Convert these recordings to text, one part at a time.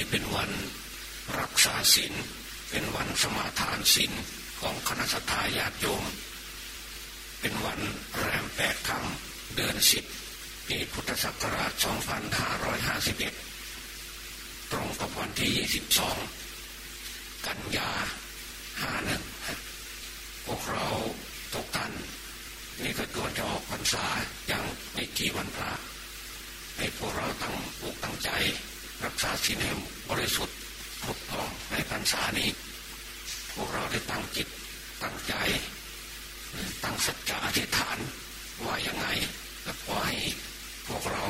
นี้เป็นวันรักษาศีลเป็นวันสมาทานศีลของคณะสัตยาติโยม เป็นวันแรมแปดคำเดือนสิบปีพุทธศักราช 2551 ตรงกับวันที่ 22 กันยาหาหนึ่งพวกเราตกตัน นี่ก็ตัวจะออกพรรษาอย่างไม่กี่วันพระให้พวกเราตั้งปุกตั้งใจ รักษาศีลให้บริสุทธิ์พุทธองในพรรษานี้ พวกเราได้ตั้งจิตตั้งใจ ตั้งสัจจะอธิษฐานว่ายังไงแล้วขอให้พวกเรา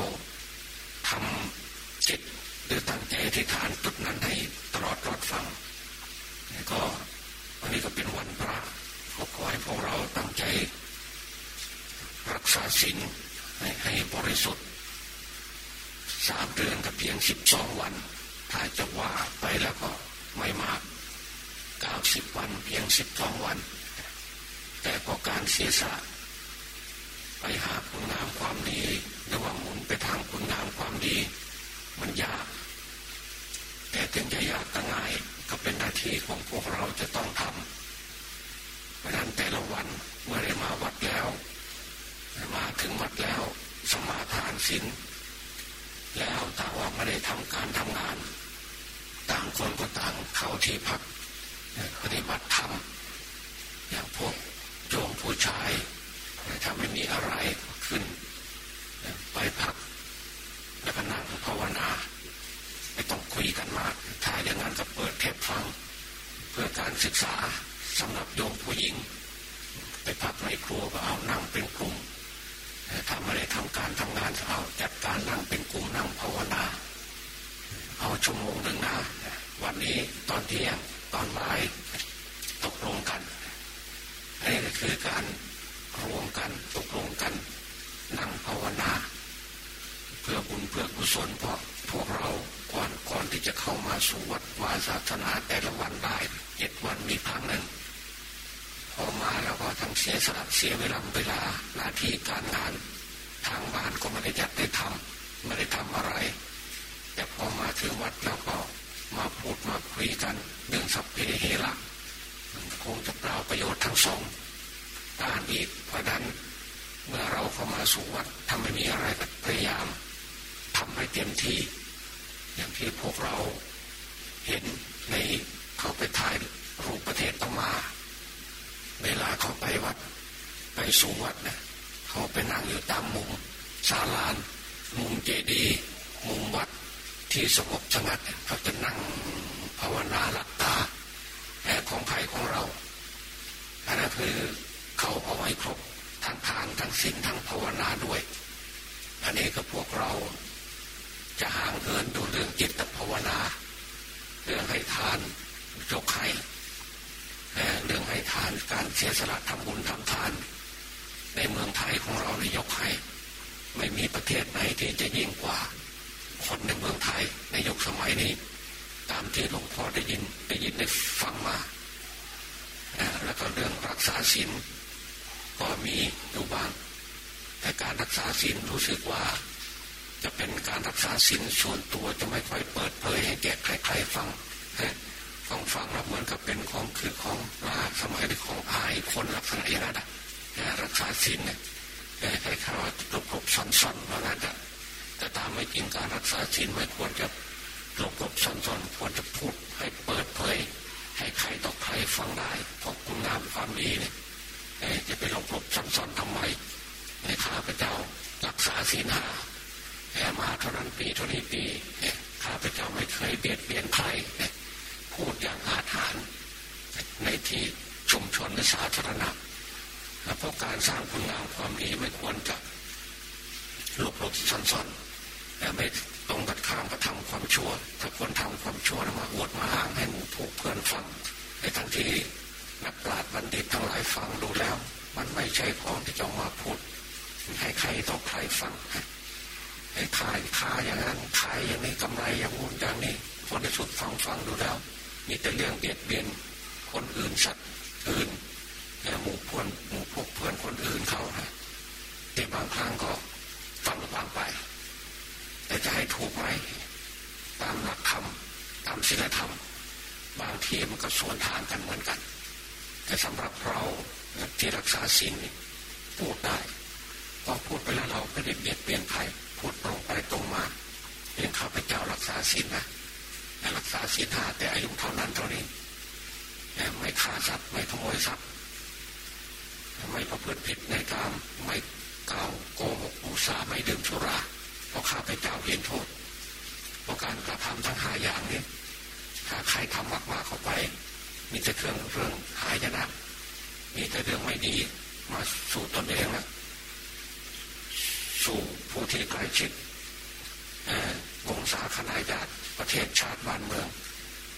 ทำจิตหรือตั้งใจอธิษฐานจุดนั้นให้ตลอดรอดฟังก็วันนี้ก็เป็นวันพระก็ขอให้พวกเราตั้งใจ รักษาศีลให้บริสุทธิ์ สามเดือนกับเพียงสิบสองวัน ถ้าจะว่าไปแล้วก็ไม่มากเก้าสิบวันเพียงสิบสองวัน แต่พอการเสียสละไปหาคุณงามความดีหรือว่าหมุนไปทางคุณงามความดี มันยาก แต่ถึงจะยากก็ง่ายก็เป็นหน้าที่ของพวกเราจะต้องทำเพราะนั้นแต่ละวันเมื่อได้มาวัดแล้ว มาถึงวัดแล้วสมาทานศีล แล้วต่ว่าไม่ได้ทำการทำงาน ต่างคนก็ต่างเข้าที่พักปฏิบัติธรรมอย่างพวกโยมผู้ชายถ้าไม่มีอะไรขึ้น ไปพักแล้วก็นั่งภาวนาไม่ต้องคุยกันมากถ้าอย่างนั้นก็เปิดเทปฟัง เพื่อการศึกษาสำหรับโยมผู้หญิง ไปพักในครัวก็เอานั่งเป็นกลุ่ม ทำอะไรทำการทำงานเอาจัดการนั่งเป็นกลุ่มนั่งภาวนา เอาชั่วโมงหนึ่งนะวันนี้ตอนเที่ยงตอนบ่ายตกลงกันนี่คือการรวมกันตกลงกัน นั่งภาวนา เพื่อบุญเพื่อกุศลเพราะพวกเราก่อนก่อนที่จะเข้ามาสู่วัดวาศาสนาแต่ละวันได้เจ็ดวันมีครั้งหนึ่ง พอมาแล้วก็ทั้งเสียสละเสียเวลาเวลาหน้าที่การงานทางบ้านก็ไม่ได้จัดได้ทำไม่ได้ทำอะไรแต่พอมาถึงวัดแล้วก็มาพูดมาคุยกันเรื่องสัพเพเหระคงจะเปล่าประโยชน์ทั้งสองการอีกเพราะนั้นเมื่อเราเข้ามาสู่วัดทำไม่มีอะไรก็พยายามทำให้เต็มที่ อย่างที่พวกเราเห็นในเขาไปถ่ายรูปประเทศต้อมา เวลาเขาไปวัด ไปสู่วัดเนะเขาไปนั่งอยู่ตามมุมศาลานมุมเจดีย์มุมวัดที่สงบสงัดเขาจะนั่งภาวนาหลับตาแต่ของใครของเราอันนั้นคือเขาเอาไว้ครบทั้งทานทั้งศีลทั้งภาวนาด้วย อันนี้ก็พวกเราจะห่างเหินดูเรื่องจิตภาวนา เรื่องให้ทานจกให้ เรื่องให้ทานการเสียสละทำบุญทำทาน ในเมืองไทยของเราในยกให้ ไม่มีประเทศไหนที่จะยิ่งกว่า คนในเมืองไทยในยุคสมัยนี้ ตามที่หลวงพ่อได้ยินได้ยินได้ฟังมาแล้วก็เรื่องรักษาศีลก็มีอยู่บ้างแต่การรักษาศีลรู้สึกว่า จะเป็นการรักษาศีลส่วนตัวจะไม่ค่อยเปิดเผยให้แก่ใครๆฟัง ฟังฟังแล้วเหมือนกับเป็นของคือของมาสมัยในของอายคนลักษณะอย่างนั้นรักษาศีลเนี่ยใครๆว่าหลบหลบซ่อนๆว่างั้นแต่ตามไม่จริงการรักษาศีลไม่ควรจะหลบหลบซ่อนควรจะพูดให้เปิดเผยให้ใครต่อใครฟังได้เพราะคุณงามความดีเนี่ยจะไปหลบหลบซ่อนๆทำไมในข้าพเจ้ารักษาศีลห้าแค่มาเท่านั้นปีเท่านี้ปีข้าพเจ้าไม่เคยเบียดเบียนใคร พูดอย่างอาถรรพ์ในที่ชุมชนและสาธารณะและเพราะการสร้างคุณงามความดีไม่ควรจะหลบหลบซ่อนๆแต่ไม่ตรงกันข้ามกระทำความชั่ว ถ้าคนทำความชั่วมาอวดมาอ้างให้หมู่พวกเพื่อนฟังในทันทีนักปราชญ์บัณฑิตทั้งหลายฟังดูแล้ว มันไม่ใช่ของที่จะมาพูดให้ใครต่อใครฟังให้ขายขาอย่างนั้นขายอย่างนี้กำไรอย่างงู้นอย่างนี้คนที่สุดฟังฟังดูแล้ว มีแต่เรื่องเบียดเบียนคนอื่นสัตว์อื่นหมู่เพื่อนหมู่พวกเพื่อนคนอื่นเขานะแต่บางครั้งก็ฟังฟังไป แต่จะให้ถูกไหมตามหลักธรรมตามศีลธรรม บางทีมันก็สวนทางกันเหมือนกัน แต่สำหรับเราที่รักษาศีลพูดได้พอพูดไปแล้วเราไม่ได้เบียดเบียนใครพูดตรงไปตรงมาเพียงข้าพเจ้ารักษาศีลนะ รักษาศีลห้าแต่อายุเท่านั้นเท่านี้ไม่ฆ่าสัตว์ไม่ขโมยทรัพย์ไม่ประพฤติผิดในกามไม่กล่าวโกหกอุสาไม่ดื่มสุราเพราะข้าพเจ้าเห็นโทษเพราะการกระทำทั้งห้าอย่างนี้ถ้าใครทำมากๆเข้าไป มีแต่เครื่องเรื่องหายนะมีแต่เรื่องไม่ดีมาสู่ตนเองนะสู่ผู้ที่ใกล้ชิด วงศาคณาญาติประเทศชาติบ้านเมือง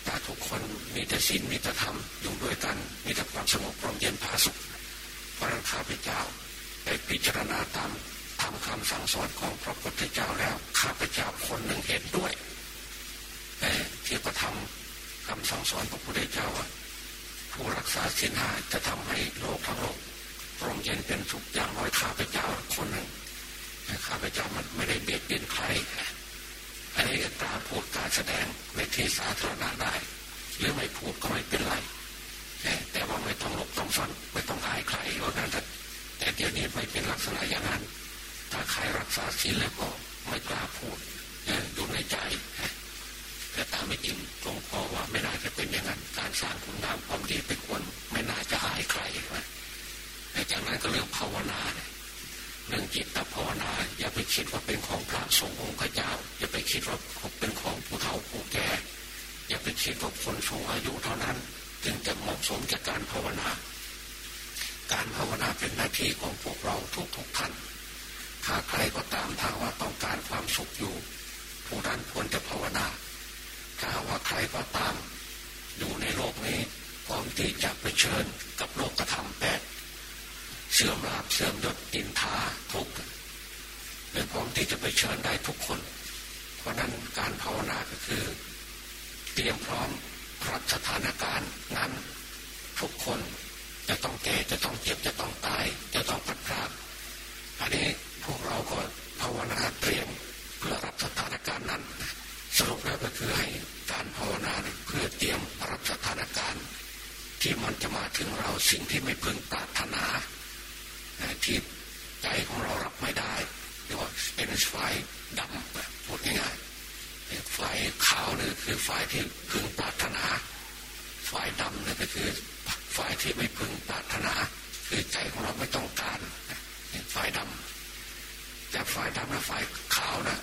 แต่ทุกคนมีแต่ศีลมีแต่ธรรมอยู่ด้วยกันมีแต่ความสงบร่มเย็นผาสุขพระข้าพเจ้าได้พิจารณาตามทำคำสั่งสอนของพระพุทธเจ้าแล้วข้าพเจ้าคนหนึ่งเห็นด้วยแต่ที่ประทำคำสั่งสอนพระพุทธเจ้าว่าผู้รักษาศีลห้าจะทำให้โลกทั้งโลกร่มเย็นเป็นสุขอย่างน้อยข้าพเจ้าคนหนึ่งข้าพเจ้ามันไม่ได้เบียดเบียนใคร อันนี้กาพูดการแสดงในที่สาธารณะได้ หรือไม่พูดก็ไม่เป็นไร แต่ว่าไม่ต้องหลบต้องซ่อนไม่ต้องอายใครเพราะนั้นแต่เดี๋ยวนี้ไม่เป็นลักษณะอย่างนั้น ถ้าใครรักษาศีลแล้วก็ไม่กล้าพูดอยู่ในใจแต่ตามไม่จริงหลวงพ่อว่าไม่น่าจะเป็นอย่างนั้น การสร้างคุณงามความดีเป็นควรไม่น่าจะอายใครแต่จากนั้นก็เรื่องภาวนาเนี่ย เรื่องจิตภาวนาอย่าไปคิดว่าเป็นของพระสงฆ์องค์เจ้า อย่าไปคิดว่าเป็นของผู้เฒ่าผู้แก่อย่าไปคิดว่าคนสูงอายุเท่านั้นจึงจะเหมาะสมกับการภาวนา การภาวนาเป็นหน้าที่ของพวกเราทุกๆท่านถ้าใครก็ตามถ้าว่าต้องการความสุขอยู่ผู้นั้นควรจะภาวนาถ้าว่าใครก็ตามอยู่ในโลกนี้พร้อมที่จะไปเชิญกับโลกธรรมแปด เสื่อมลาบเสื่อมยศอินทาทุกเป็นพร้อมที่จะไปเชิญได้ทุกคน เพราะนั้นการภาวนาก็คือ เตรียมพร้อมรับสถานการณ์นั้นทุกคนจะต้องแก่จะต้องเจ็บจะต้องตาย จะต้องพัดพลาดอันนี้พวกเราก็ภาวนาเตรียมเพื่อรับสถานการณ์นั้น สรุปแล้วก็คือให้การภาวนาเพื่อเตรียมรับสถานการณ์ ที่มันจะมาถึงเราสิ่งที่ไม่พึงปรารถนา ที่ใจของเรารับไม่ได้เรียกว่าเป็นฝ่ายดำพูดง่ายๆฝ่ายขาวนี่คือฝ่ายที่พึงปรารถนาฝ่ายดำนี่ก็คือฝ่ายที่ไม่พึงปรารถนา คือใจของเราไม่ต้องการฝ่ายดำแต่ฝ่ายดำและฝ่ายขาวนะ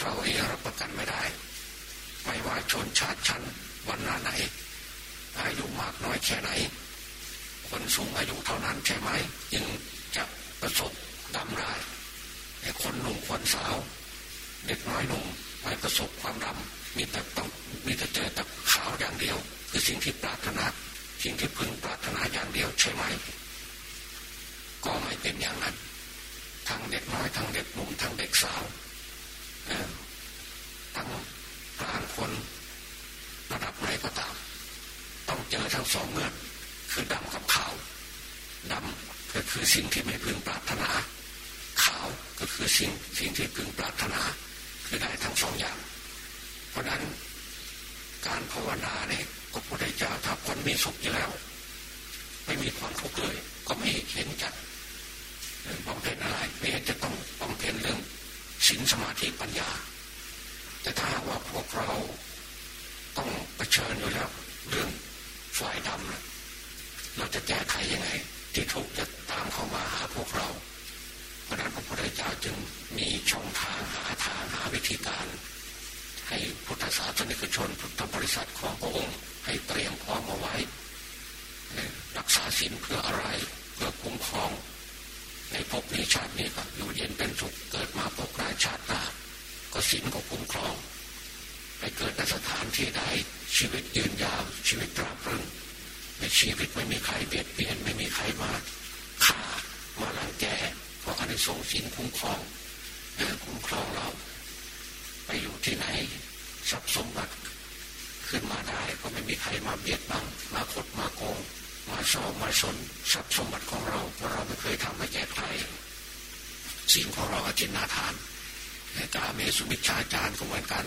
เราเองรับประกันไม่ได้ ไม่ว่าชนชาติชั้นวันนาไหน อายุมากน้อยแค่ไหน คนสูงอายุเท่านั้นใช่ไหมจึงจะประสบดำรายแต่คนหนุ่มคนสาว เด็กน้อยหนุ่มไม่ประสบความดำมีแต่ต้องมีแต่เจอแต่ขาวอย่างเดียว คือสิ่งที่ปรารถนาสิ่งที่พึงปรารถนาอย่างเดียวใช่ไหม ก็ไม่เป็นอย่างนั้นทั้งเด็กน้อยทั้งเด็กหนุ่มทั้งเด็กสาวทั้งกลางคนระดับไหนก็ตาม ต้องเจอทั้งสองเงื่อน คือดำกับขาวดำก็คือสิ่งที่ไม่พึงปรารถนา ขาวก็คือสิ่งสิ่งที่พึงปรารถนา คือได้ทั้งสองอย่าง เพราะนั้นการภาวนาเนี่ยพระพุทธเจ้าถ้าคนมีสุขอยู่แล้ว ไม่มีความทุกข์เลย ก็ไม่เห็นจัดบำเพ็ญอะไรไม่เห็นจะต้องบำเพ็ญเรื่องศีลสมาธิปัญญา แต่ถ้าว่าพวกเราต้องเผชิญอยู่แล้วเรื่องฝ่ายดำนะ เราจะแก้ไขยังไง ที่ทุกจะตามเข้ามาหาพวกเราเพราะนั้นพระพุทธเจ้าจึงมีช่องทางหาทางหาวิธีการ ให้พุทธศาสนิกชนพุทธบริษัทของพระองค์ให้เตรียมพร้อมเอาไว้รักษาศีลเพื่ออะไรเพื่อคุ้มครอง ในภพนี้ชาตินี้ก็อยู่เย็นเป็นสุขเกิดมาพบราชาติหน้าก็ศีลก็คุ้มครอง ไปเกิดในสถานที่ใดชีวิตยืนยาวชีวิตตราบรื่น ในชีวิตไม่มีใครเบียดเบียนไม่มีใครมาฆ่ามาลังแกเพราะอันนี้ส่งสินคุ้มครองคุ้มครองเรา ไปอยู่ที่ไหนทรัพย์สมบัติขึ้นมาได้ก็ไม่มีใครมาเบียดบังมาขดมาโกง มาชอบมาสนทรัพย์สมบัติของเราเพราะเราไม่เคยทำให้แก่ใครสิ่งของเราอจินนาทานกาเมสุมิชาจารก็เหมือนกัน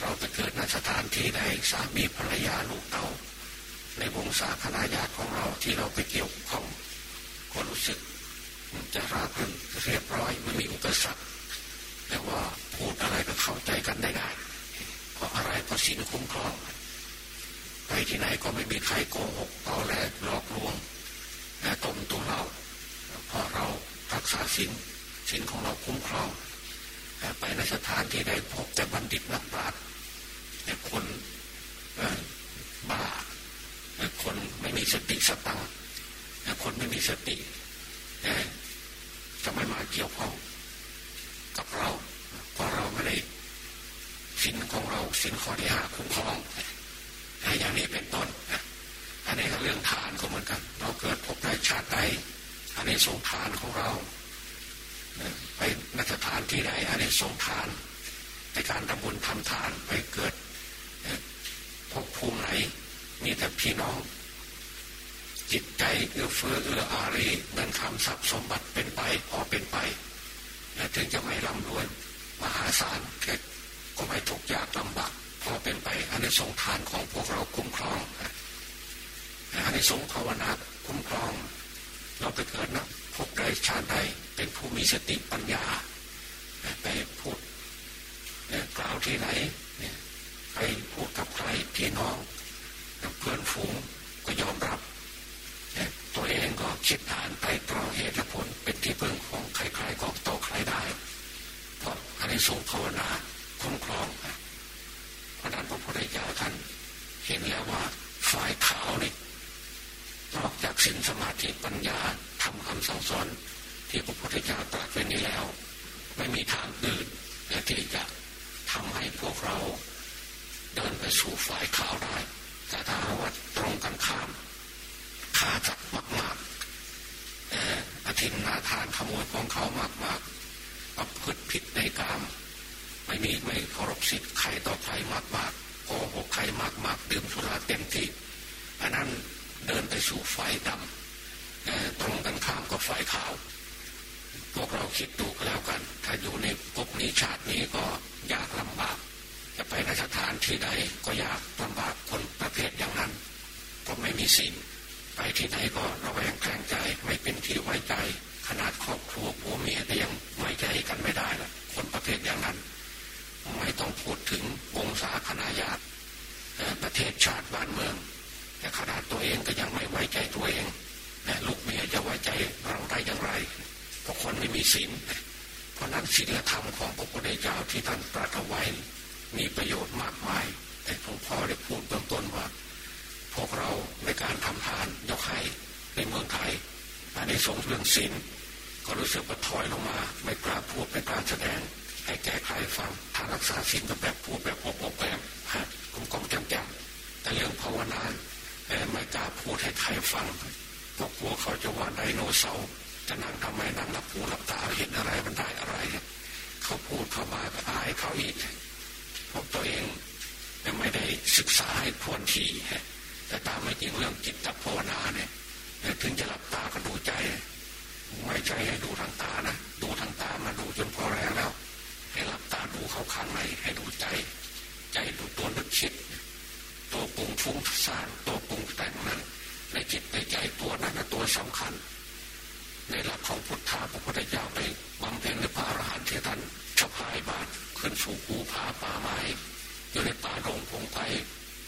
เราไปเกิดนสถานที่ใดสามีภรรยาลูกเต่า ในวงศาคณาญาติของเราที่เราไปเกี่ยวข้องก็รู้สึกจะราบรื่นเรียบร้อยไม่มีอุปสรรคแต่ว่าพูดอะไรก็เข้าใจกันได้ง่ายเพราะอะไรเพราะศีลคุ้มครอง ไปที่ไหนก็ไม่มีใครโกหกต่อแลหลอกลวงและตมตัวเราเพราะเรารักษาศีลศีลของเราคุ้มครองไปในสถานที่ใดพบแต่บัณฑิตนักปราชญ์คน คนไม่มีสติสตังคนไม่มีสติจะไม่มาเกี่ยวข้องกับเราเพราะเราไม่ได้สินของเราสินข้อที่ห้าคุ้มครองอย่างนี้เป็นต้นอันนี้ก็เรื่องทานก็เหมือนกันเราเกิดพบใดชาติใดอันนี้สงทานของเราไปนักฐานที่ใดอันนี้สงทาน ในการทำบุญทำทานไปเกิดพบภูมิไหน มีแต่พี่น้อง จิตใจเอื้อเฟื้อเอื้ออารีเงินคำทรัพย์สมบัติเป็นไปพอเป็นไป และถึงจะไม่ร่ำรวยมหาศาลแค่ก็ไม่ทุกข์ยากลำบากพอเป็นไปอันในสงทานของพวกเราคุ้มครองอันในสงภาวนาคุ้มครอง เราไปเกิดนะพบใดชาติใดเป็นผู้มีสติปัญญาไปพูดกล่าวที่ไหนไปพูดกับใครพี่น้อง เพื่อนฝูงก็ยอมรับ ตัวเองก็คิดอ่านไปตรองเหตุผลเป็นที่พึ่งของใครๆก็ต่อใครได้ เพราะอันนี้สูงภาวนาคุ้มครองเพราะนั้นพระพุทธเจ้าท่านเห็นแล้วว่าฝ่ายขาวนี่นอกจากสินสมาธิปัญญาทำคำสั่งสอนที่พระพุทธเจ้าตรัสไว้นี้แล้ว ไม่มีทางอื่นที่จะทำให้พวกเราเดินไปสู่ฝ่ายขาวได้ แต่ถ้าว่าตรงกันข้ามขาจับมากๆอธินนาทานขโมยของเขามากๆประพฤติผิดในกาม ไม่มีไม่เคารพสิทธิ์ใครต่อใครมากๆโกหกใครมากๆดื่มสุราเต็มที่อันนั้นเดินไปสู่ไฟดำตรงกันข้ามกับไฟขาวพวกเราคิดดูแล้วกัน ถ้าอยู่ในภพนี้ชาตินี้ก็ยากลำบาก ไปนสถานที่ใดก็อยากลำบากคนประเภทอย่างนั้นก็ไม่มีสิ่งไปที่ไหนก็ระแวงแคลงใจไม่เป็นที่ไว้ใจ ขนาดครอบครัวผัวเมียก็ยังไว้ใจกันไม่ได้ละคนประเภทอย่างนั้น ไม่ต้องพูดถึงวงศาคณาญาติประเทศชาติบ้านเมือง แต่ขนาดตัวเองก็ยังไม่ไว้ใจตัวเองลูกเมียจะไว้ใจเราได้อย่างไรเพราะคนไม่มีศีลเพราะนั้นศีลธรรมของพระพุทธเจ้าที่ท่านตรัสไว้ มีประโยชน์มากมาย แต่หลวงพ่อได้พูดเบื้องต้นว่า พวกเราในการทำทานยกให้ในเมืองไทยอันนี้สงเรื่องศีลก็รู้สึกว่าถอยลงมา ไม่กล้าพูดไม่กล้าแสดง ให้แก้ใครฟังทางรักษาศีลแบบพูดแบบอบอบแบบฮะกลมกลมจำจำแต่เรื่องภาวนาไม่กล้าพูดให้ใครฟังเพราะกลัวเขาจะว่าไดโนเสาร์จะนั่งทำไมนั่งหลับหูหลับตาเห็นอะไรมันได้อะไร เขาพูดเข้ามาก็อายเขาอีก ตัวเองยังไม่ได้ศึกษาให้พวนทีแต่ตามไม่จริงเรื่องจิตตภาวนาเนี่ยถึงจะหลับตาก็ดูใจไม่ใช่ให้ดูทางตานะดูทางตามาดูจนพอแรงแล้ว ให้หลับตาดูเข้าข้างในให้ดูใจ ใจดูตัวนึกคิด ตัวปรุงฟุ้งซ่านตัวปรุงแต่งนั้นในจิตในใจตัวนั้นตัวสำคัญ ในหลักของพุทธาพระพุทธเจ้าไปบำเพ็ญในพระอรหันต์ที่ท่านชพายบาทขึ้นสู่ภูผาป่าไม้อยู่ในป่าดงพงไป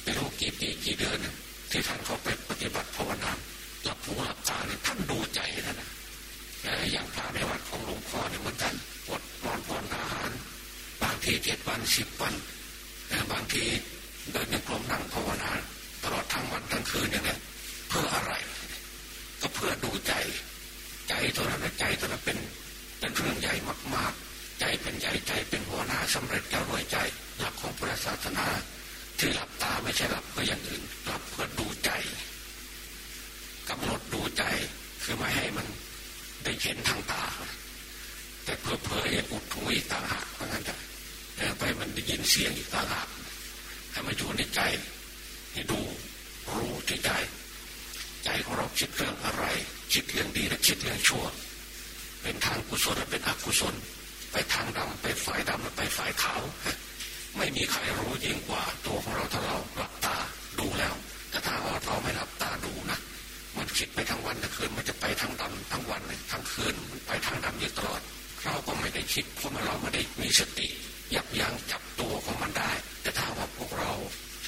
ไม่รู้กี่ปีกี่เดือนที่ท่านเขาไปปฏิบัติภาวนาหลับหูหลับตาเนี่ยท่านดูใจนั่นนะอย่างพระในวัดของหลวงพ่อเนี่ยเหมือนกันอดนอนผ่อนอาหาร บางทีเจ็ดวันสิบวันบางทีเดินในกลมนั่งภาวนาตลอดทั้งวันทั้งคืนอย่างนี้เพื่ออะไร ก็เพื่อดูใจ ใจตัวนั้นใจตัวนั้นเป็นเป็นเรื่องใหญ่มากๆใจ เป็นใหญ่ใจเป็นหัวหน้าสำเร็จแล้วรวยใจหลักของพุทธศาสนา ที่หลับตาไม่ใช่หลับเพื่ออย่างอื่นหลับเพื่อดูใจกำหนดดูใจคือไม่ให้มันได้เห็นทางตา แต่เพื่อเผยอุดหูอีกต่างหากเพราะงั้นจะไปมันได้ยินเสียงอีกต่างหากให้มาอยู่ในใจให้ดูรู้ที่ใจ ใจของเราคิดเรื่องอะไร คิดเรื่องดีและคิดเรื่องชั่ว เป็นทางกุศลหรือเป็นอกุศล ไปทางดำไปฝ่ายดำไปฝ่ายขาวไม่มีใครรู้ยิ่งกว่าตัวของเราถ้าเราหลับตาดูแล้ว แต่ถ้าว่าเราไม่หลับตาดูนะมันคิดไปทั้งวันทั้งคืนมันจะไปทั้งดำทั้งวันทั้งคืนมันไปทางดำอยู่ตลอด เราก็ไม่ได้คิดเพราะเราไม่ได้มีสติยับยั้งจับตัวของมันได้ แต่ถ้าว่าพวกเรา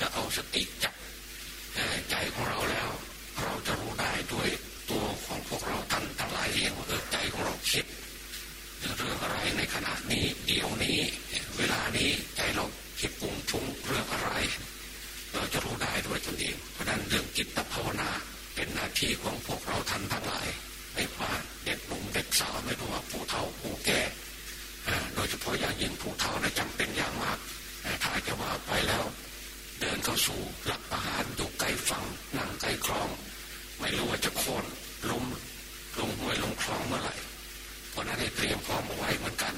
จะเอาสติจับใจของเราแล้ว เราจะรู้ได้ด้วยตัวของพวกเราท่านทั้งหลายเองว่าใจของเราคิดเรื่องอะไรในขณะนี้เดี๋ยวนี้ เวลานี้ใจเราคิดปุ่งชุงเรื่องอะไร เราจะรู้ได้ด้วยตนเองเพราะนั้นเรื่องจิตภาวนาเป็นหน้าที่ของพวกเราท่านทั้งหลายไม่ว่าเด็กหนุ่มเด็กสาวไม่ว่าผู้เฒ่าผู้แก่โดยเฉพาะอย่างยิ่งผู้เฒ่านะจำเป็นอย่างมากถ้าจะว่าไปแล้ว เดินเข้าสู่หลักอาหารอยู่ไกลฝั่งนั่งไกลคลอง ไม่รู้ว่าจะโค่นล้มลงห้วยลงคลองเมื่อไหร่เพราะนั้นให้เตรียมพร้อมเอาไว้เหมือนกัน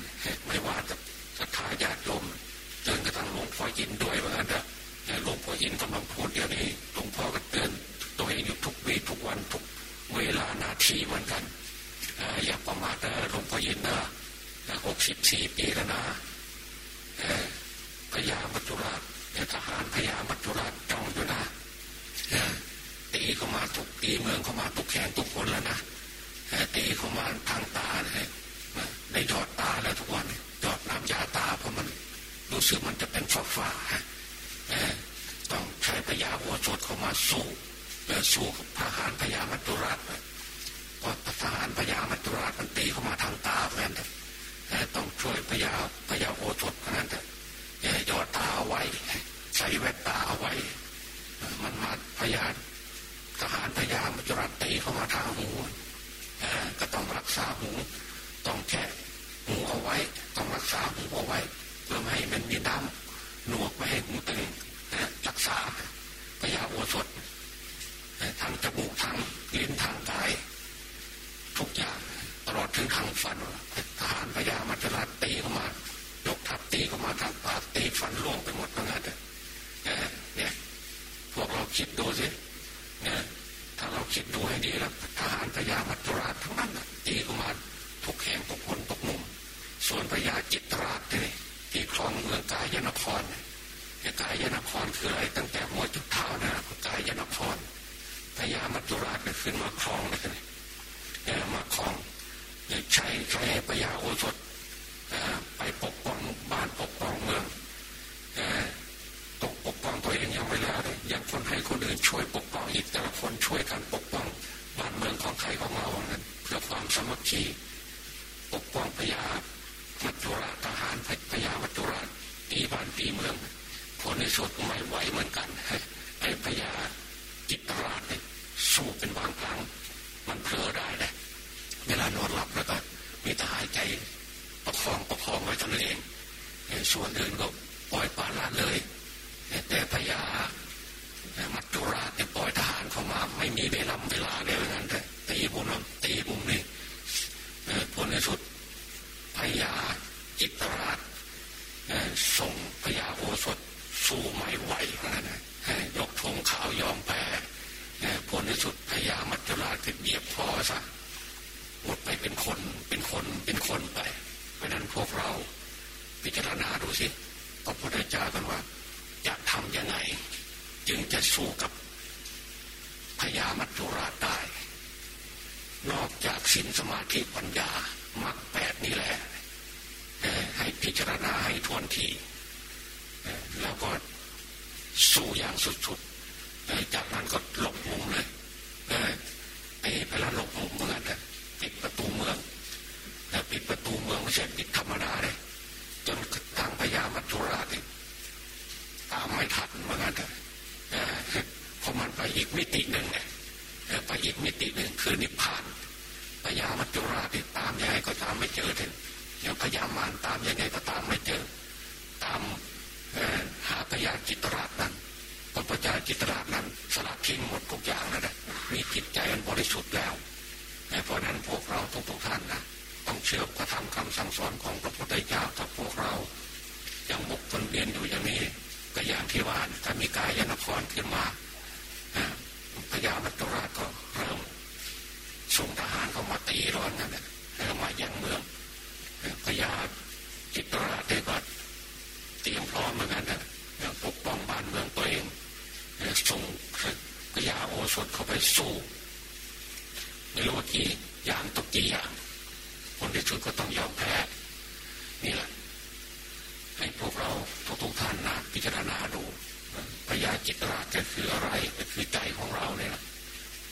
ไม่ว่าจะศรัทธาญาติโยมจนกระทั่งหลวงพ่อยินด้วยเหมือนกันนะหลวงพ่อยินกำลังพูดเดี๋ยวนี้หลวงพ่อก็เตือนตัวเองอยู่ทุกวีทุกวันทุกเวลานาทีเหมือนกันอย่าประมาทนะหลวงพ่อยินนะหกสิบสี่ปีแล้วนะพญามัจจุราชทหารพญามัจจุราชจ้องอยู่นะ ตีเข้ามาทุกตีเมืองเข้ามาทุกแข่งทุกคนแล้วนะตีเข้ามาทางตาเนี่ยได้จอดตาแล้วทุกวันจอดน้ำยาตาเพราะมันรู้สึกมันจะเป็นฟ้าฟ้าต้องใช้พญาหัวโจดเข้ามาสู้สู้กับทหารพญามัจจุราชเพราะทหารพญามัจจุราชมันตีเข้ามาทางตาแฟนแต่ต้องช่วยพญาพญาโอชดนั้นแต่ยอดตาเอาไว้ใส่แว่นตาเอาไว้มันมาพญา ทหารพญามัจจุราตีเข้ามาทางหูก็ต้องรักษาหูต้องแค่หูเอาไว้ ต้องรักษาหูเอาไว้เพื่อไม่ให้มันมีน้ำหนวกไม่ให้หูตึงรักษาพญาโอสถทางจมูกทางลิ้นทางกายทุกอย่างตลอดถึงทางฟันทหารพญามัจจุราตีเข้ามายกทัพตีเข้ามาทางปากตีฟันล่วงไปหมดทั้งนั้นเนี่ยพวกเราคิดดูสิเนี่ยถ้าเราคิดดูให้ดีแล้ว ทหารพญามัจจุราชทั้งนั้นตีเข้ามาทุกแห่งทุกคนทุกมุมส่วนพญาจิตราชนี่ที่ครองเมืองกายนครกายนครคืออะไรตั้งแต่หัวจุดเท้านะกายนครพญามัจจุราชก็ขึ้นมาครองเลยกันมาครองใช้ใช้พญาโอสถไปปกป้องบ้านปกป้องเมืองตกปกป้องตัวเองยังไม่แล้วเลยยังคนให้คนอื่นช่วยปกป้องอีกแต่ละคนช่วยกันปกป้องบ้านเมืองของใครของเรานั้นเพชีปกป้องพญามัจจุราทหารพญามัจจุราตีบ้านตีเมืองผลในสุดไม่ไหวเหมือนกันไอ้พญาจิตราชเนี่ยสู้เป็นบางครั้ง มันเผลอได้นะเวลานอนหลับแล้วก็มีแต่หายใจประคองประคองไว้ตนเองส่วนอื่นก็ปล่อยปละละเลย แต่พญามัจจุราชเนี่ยปล่อยทหารเข้ามา ไม่มีเวลาเวลาเลยนั้นแต่ตีบุญตีบุญนี่ ผลในสุดพญาจิตราชส่งพญาโอสถสู้ไม่ไหวนั่นยกธงขาวยอมแพ้ผลในสุดพญามัจจุราชเหยียบคอซะหมดไปเป็นคนเป็นคนเป็นคนไป เพราะนั้นพวกเราพิจารณาดูสิพระพุทธเจ้ากันว่าจะทำยังไง จึงจะสู้กับพญามัจจุราชได้ นอกจากศีลสมาธิปัญญา มรรคแปดนี่แหละให้พิจารณาให้ทวนทีแล้วก็สู้อย่างสุดๆจากนั้นก็หลบมุมเลยไอ้ไปแล้วหลบมุมเหมือนกันปิดประตูเมืองปิดประตูเมืองไม่ใช่ปิดธรรมดาเลยจนทางพญามัจจุราชตามไม่ทันเหมือนกันเพราะมันไปอีกมิติหนึ่งเนี่ยไปอีกมิติหนึ่งคือนิพพาน พญามัจจุราชตามยังไงก็ตามไม่เจอถึงอย่างพญามารตามยังไงก็ตามไม่เจอ ตามหาพญาจิตราชนั้นพระพญาจิตราชนั้นสลัดทิ้งหมดทุกอย่างแล้วนะมีจิตใจอันบริสุทธิ์แล้วเพราะนั้นพวกเราทุกๆท่านนะต้องเชื่อพระธรรมคำสั่งสอนของพระพุทธเจ้าถ้าพวกเรายังบกคนเรียนอยู่อย่างนี้ก็อย่างที่ว่าถ้ามีกายนครขึ้นมาพญามัตตราชก็ ส่งทหารเขามาตีร้อนนั่นแหละมายังเมืองพยาจิตราเทวัตเตรียมพร้อมเหมือนกันนะอยากปกป้องบ้านเมืองตัวเองส่งพยาโอสถเข้าไปสู้ไม่รู้กี่อย่างตกกี่อย่างคนที่ชุดก็ต้องยอมแพ้นี่แหละให้พวกเราทุกๆท่านนะพิจารณาดูพยาจิตราก็คืออะไรก็คือใจของเราเนี่ยแหละ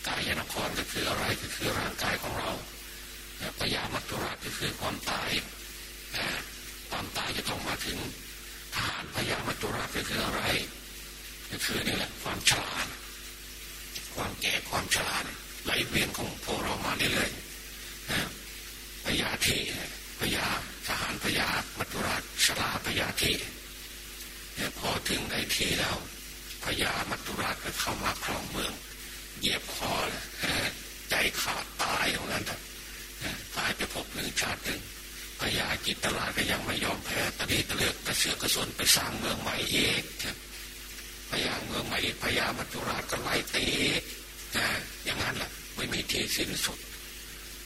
กายนครก็คืออะไรก็คือร่างกายของเราพยามัจจุราชก็คือความตายความตายจะต้องมาถึงทารพยามัจจุราชก็คืออะไรก็คือนี่แหละความฉลาดความแก่ความฉลาดไหลเวียนของพวกเรามาเรื่อยๆพยาธิพยาทหารพยามัจจุราชชลาพยาธิพอถึงไอ้ทีแล้วพญามัจจุราชก็เข้ามาครองเมือง เหยียบคอใจขาดตายของนั้นตายไปพบหนึ่งชาติหนึ่งพญาจิตตลาดก็ยังไม่ยอมแพ้ตะนีตะเลือกกระเสือกกระสนไปสร้างเมืองใหม่เองพญาเมืองใหม่พญามัจจุราชก็ไล่ตีอย่างนั้นแหละไม่มีที่สิ้นสุด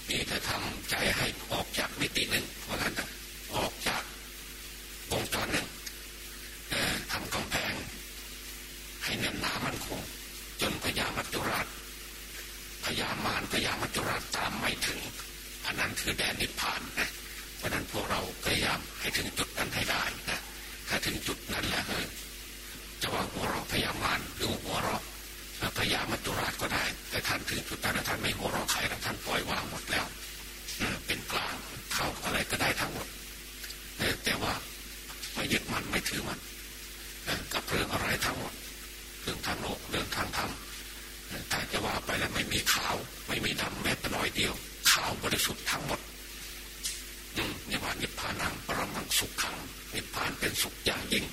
นี่จะทำใจให้ออกจากมิติหนึ่งเพราะนั้นออกจากวงจรหนึ่งทำกำแพงให้แน่นหนามั่นคงจนพญามัจจุราช พญามารพญามัจจุราชตามไม่ถึง อันนั้นคือแดนนิพพานนะเพราะนั้นพวกเราพยายามให้ถึงจุดนั้นให้ได้นะถ้าถึงจุดนั้นแล้วจะว่าหัวเราะพญามารหรือหัวเราะพญามัจจุราชก็ได้ แต่ท่านถึงจุดนั้นท่านไม่หัวเราะใครแล้วท่านปล่อยวางหมดแล้วเป็นกลางเข้าอะไรก็ได้ทั้งหมดแต่ว่าไม่ยึดมันไม่ถือมันกับเรื่องอะไรทั้งหมดเรื่องทางโลกเรื่องทางธรรม ถ้าจะว่าไปแล้วไม่มีขาว ไม่มีดำแม้แต่น้อยเดียว ขาวบริสุทธิ์ทั้งหมดนิพพานนิพพานังปรมังสุขขังนิพพานเป็นสุขอย่างยิ่ง